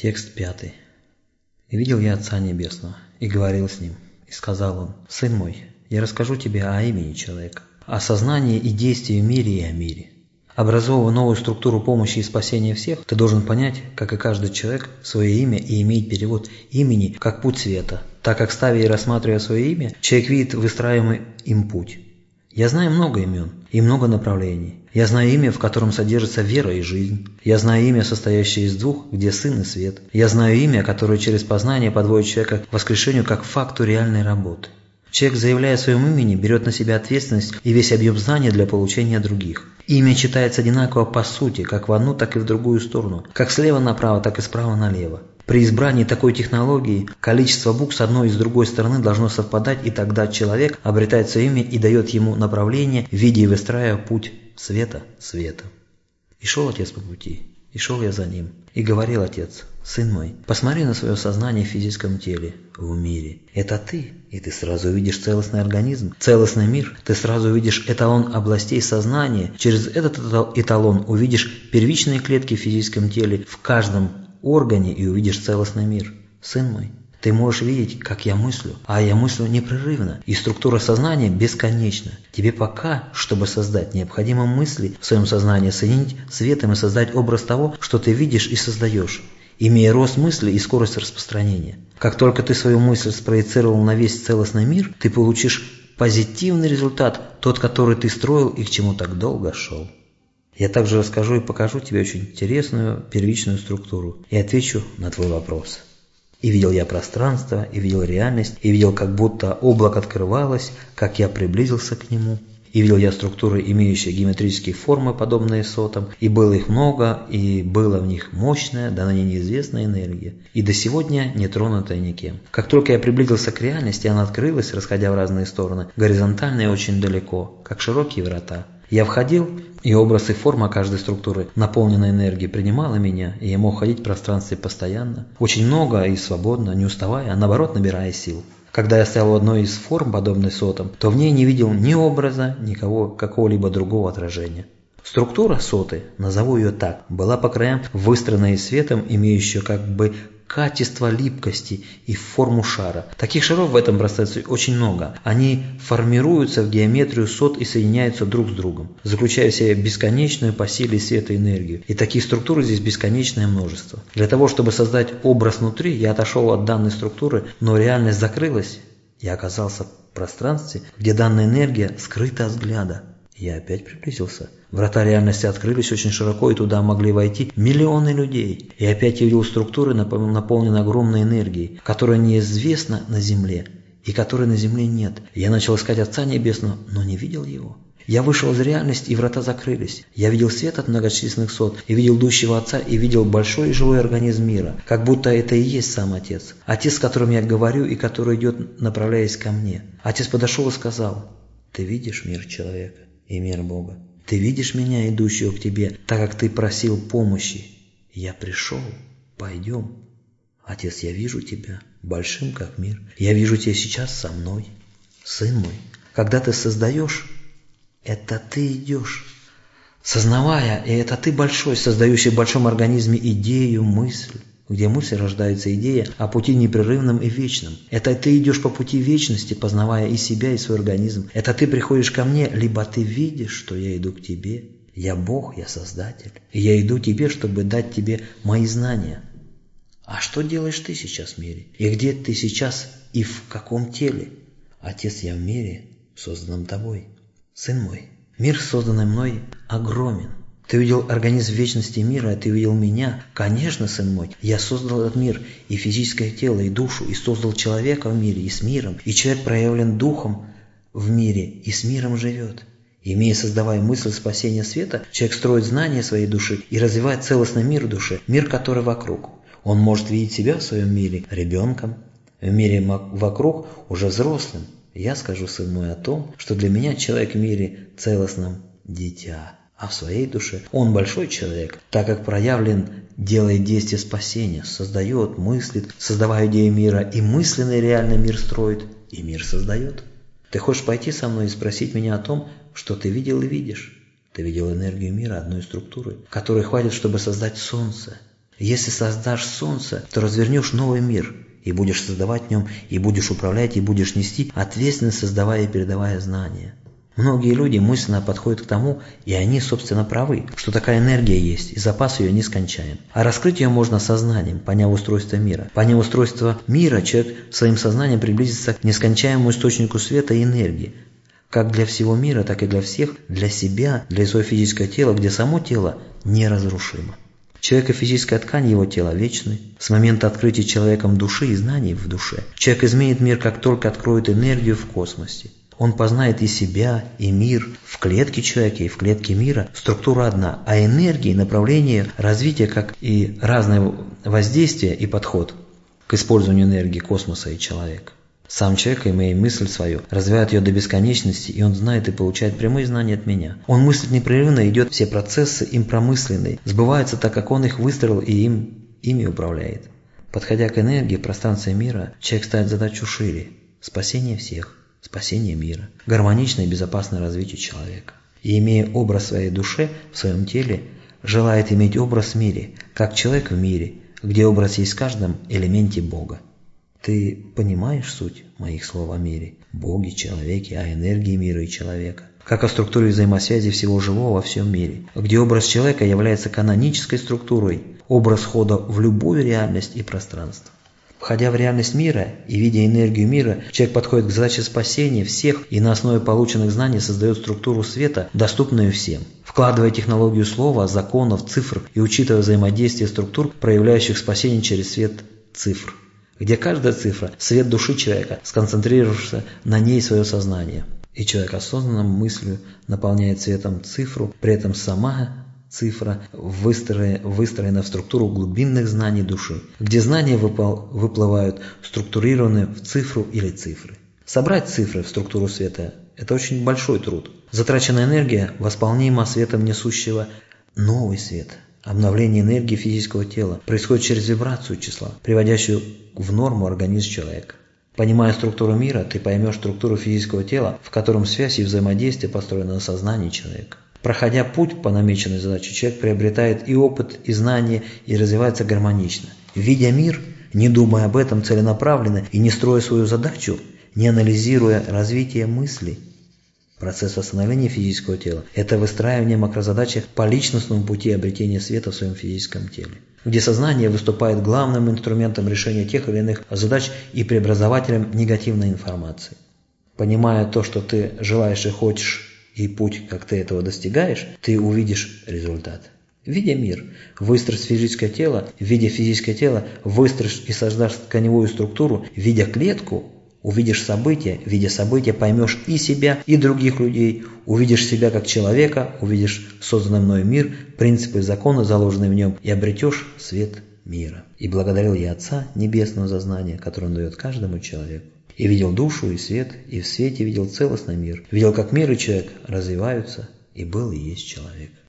Текст пятый. «И видел я Отца Небесного, и говорил с Ним, и сказал Он, «Сын мой, я расскажу тебе о имени человека, о сознании и действии в мире и о мире. Образовывая новую структуру помощи и спасения всех, ты должен понять, как и каждый человек, свое имя и иметь перевод имени как путь света, так как ставя и рассматривая свое имя, человек видит выстраиваемый им путь. Я знаю много имен и много направлений. Я знаю имя, в котором содержится вера и жизнь. Я знаю имя, состоящее из двух, где сын и свет. Я знаю имя, которое через познание подводит человека к воскрешению как факту реальной работы. Человек, заявляя о своем имени, берет на себя ответственность и весь объем знаний для получения других. Имя читается одинаково по сути, как в одну, так и в другую сторону, как слева направо, так и справа налево. При избрании такой технологии количество букв с одной и с другой стороны должно совпадать, и тогда человек обретает свое имя и дает ему направление, видя и выстраивая путь света света. И шел отец по пути, и шел я за ним. И говорил отец, сын мой, посмотри на свое сознание в физическом теле, в мире. Это ты, и ты сразу увидишь целостный организм, целостный мир. Ты сразу увидишь эталон областей сознания. Через этот эталон увидишь первичные клетки в физическом теле, в каждом органе и увидишь целостный мир. Сын мой, ты можешь видеть, как я мыслю, а я мыслю непрерывно, и структура сознания бесконечна. Тебе пока, чтобы создать, необходимо мысли в своем сознании соединить светом и создать образ того, что ты видишь и создаешь, имея рост мысли и скорость распространения. Как только ты свою мысль спроецировал на весь целостный мир, ты получишь позитивный результат, тот, который ты строил и к чему так долго шел. Я также расскажу и покажу тебе очень интересную первичную структуру и отвечу на твой вопрос. И видел я пространство, и видел реальность, и видел, как будто облако открывалось, как я приблизился к нему. И видел я структуры, имеющие геометрические формы, подобные сотам, и было их много, и была в них мощная, да на ней неизвестная энергия, и до сегодня не тронутая никем. Как только я приблизился к реальности, она открылась, расходя в разные стороны, горизонтально и очень далеко, как широкие врата. Я входил, и образ и форма каждой структуры, наполненной энергией, принимала меня, и я мог ходить в пространстве постоянно, очень много и свободно, не уставая, а наоборот набирая сил. Когда я стоял в одной из форм, подобной сотам, то в ней не видел ни образа, никого, какого-либо другого отражения. Структура соты, назову ее так, была по краям выстроена из светом, имеющая как бы качество липкости и форму шара. Таких шаров в этом пространстве очень много. Они формируются в геометрию сот и соединяются друг с другом, заключая в себе бесконечную по силе света энергию. И таких структур здесь бесконечное множество. Для того, чтобы создать образ внутри, я отошел от данной структуры, но реальность закрылась. Я оказался в пространстве, где данная энергия скрыта от взгляда. Я опять приблизился. Врата реальности открылись очень широко, и туда могли войти миллионы людей. И опять я видел структуры, наполненные огромной энергией, которая неизвестна на Земле, и которой на Земле нет. Я начал искать Отца Небесного, но не видел Его. Я вышел из реальности, и врата закрылись. Я видел свет от многочисленных сот, и видел идущего Отца, и видел большой живой организм мира, как будто это и есть сам Отец. Отец, с которым я говорю, и который идет, направляясь ко мне. Отец подошел и сказал, «Ты видишь мир человека?» И мир Бога. Ты видишь меня, идущего к тебе, так как ты просил помощи. Я пришел, пойдем. Отец, я вижу тебя, большим как мир. Я вижу тебя сейчас со мной. Сын мой, когда ты создаешь, это ты идешь. Сознавая, и это ты большой, создающий в большом организме идею, мысль, где мысль рождается идея о пути непрерывном и вечном. Это ты идешь по пути вечности, познавая и себя, и свой организм. Это ты приходишь ко мне, либо ты видишь, что я иду к тебе. Я Бог, я Создатель. И я иду тебе, чтобы дать тебе мои знания. А что делаешь ты сейчас в мире? И где ты сейчас и в каком теле? Отец, я в мире, созданном тобой. Сын мой, мир, созданный мной, огромен. Ты видел организм вечности мира, а ты видел меня. Конечно, сын мой, я создал этот мир, и физическое тело, и душу, и создал человека в мире, и с миром. И человек проявлен духом в мире, и с миром живет. Имея создавая мысль спасения света, человек строит знания своей души и развивает целостный мир в душе, мир, который вокруг. Он может видеть себя в своем мире ребенком, в мире вокруг уже взрослым. Я скажу, сын мой, о том, что для меня человек в мире целостном – дитя а в своей душе он большой человек, так как проявлен, делает действие спасения, создает, мыслит, создавая идеи мира, и мысленный реальный мир строит, и мир создает. Ты хочешь пойти со мной и спросить меня о том, что ты видел и видишь? Ты видел энергию мира одной структуры, которой хватит, чтобы создать солнце. Если создашь солнце, то развернешь новый мир, и будешь создавать в нем, и будешь управлять, и будешь нести ответственность, создавая и передавая знания. Многие люди мысленно подходят к тому, и они, собственно, правы, что такая энергия есть, и запас ее нескончаем. А раскрыть ее можно сознанием, поняв устройство мира. Поняв устройство мира, человек своим сознанием приблизится к нескончаемому источнику света и энергии, как для всего мира, так и для всех, для себя, для своего физического тела, где само тело неразрушимо. Человек и физическая ткань его тела вечны. С момента открытия человеком души и знаний в душе, человек изменит мир, как только откроет энергию в космосе. Он познает и себя, и мир. В клетке человека и в клетке мира структура одна, а энергии, направление развития, как и разное воздействие и подход к использованию энергии космоса и человека. Сам человек, имея мысль свою, развивает ее до бесконечности, и он знает и получает прямые знания от меня. Он мыслит непрерывно, идет все процессы им промысленные, сбываются так, как он их выстроил и им, ими управляет. Подходя к энергии пространства мира, человек ставит задачу шире – спасение всех спасение мира, гармоничное и безопасное развитие человека. И имея образ своей души в своем теле, желает иметь образ в мире, как человек в мире, где образ есть в каждом элементе Бога. Ты понимаешь суть моих слов о мире, Боге, человеке, о энергии мира и человека, как о структуре взаимосвязи всего живого во всем мире, где образ человека является канонической структурой, образ хода в любую реальность и пространство. Входя в реальность мира и видя энергию мира, человек подходит к задаче спасения всех и на основе полученных знаний создает структуру света, доступную всем. Вкладывая технологию слова, законов, цифр и учитывая взаимодействие структур, проявляющих спасение через свет цифр, где каждая цифра – свет души человека, сконцентрировавшегося на ней свое сознание. И человек осознанным мыслью наполняет светом цифру, при этом сама цифра выстроена в структуру глубинных знаний души, где знания выплывают структурированные в цифру или цифры. Собрать цифры в структуру света – это очень большой труд. Затраченная энергия восполнима светом несущего новый свет. Обновление энергии физического тела происходит через вибрацию числа, приводящую в норму организм человека. Понимая структуру мира, ты поймешь структуру физического тела, в котором связь и взаимодействие построены на сознании человека. Проходя путь по намеченной задаче, человек приобретает и опыт, и знания, и развивается гармонично. Видя мир, не думая об этом целенаправленно и не строя свою задачу, не анализируя развитие мыслей. Процесс восстановления физического тела – это выстраивание макрозадачи по личностному пути обретения света в своем физическом теле, где сознание выступает главным инструментом решения тех или иных задач и преобразователем негативной информации. Понимая то, что ты желаешь и хочешь и путь, как ты этого достигаешь, ты увидишь результат. Видя мир, выстроишь физическое тело, видя физическое тело, выстроишь и создашь тканевую структуру, видя клетку, увидишь события, видя события, поймешь и себя, и других людей, увидишь себя как человека, увидишь созданный мной мир, принципы и законы, заложенные в нем, и обретешь свет мира. И благодарил я Отца Небесного за знание, которое Он дает каждому человеку и видел душу и свет, и в свете видел целостный мир, видел, как мир и человек развиваются, и был и есть человек.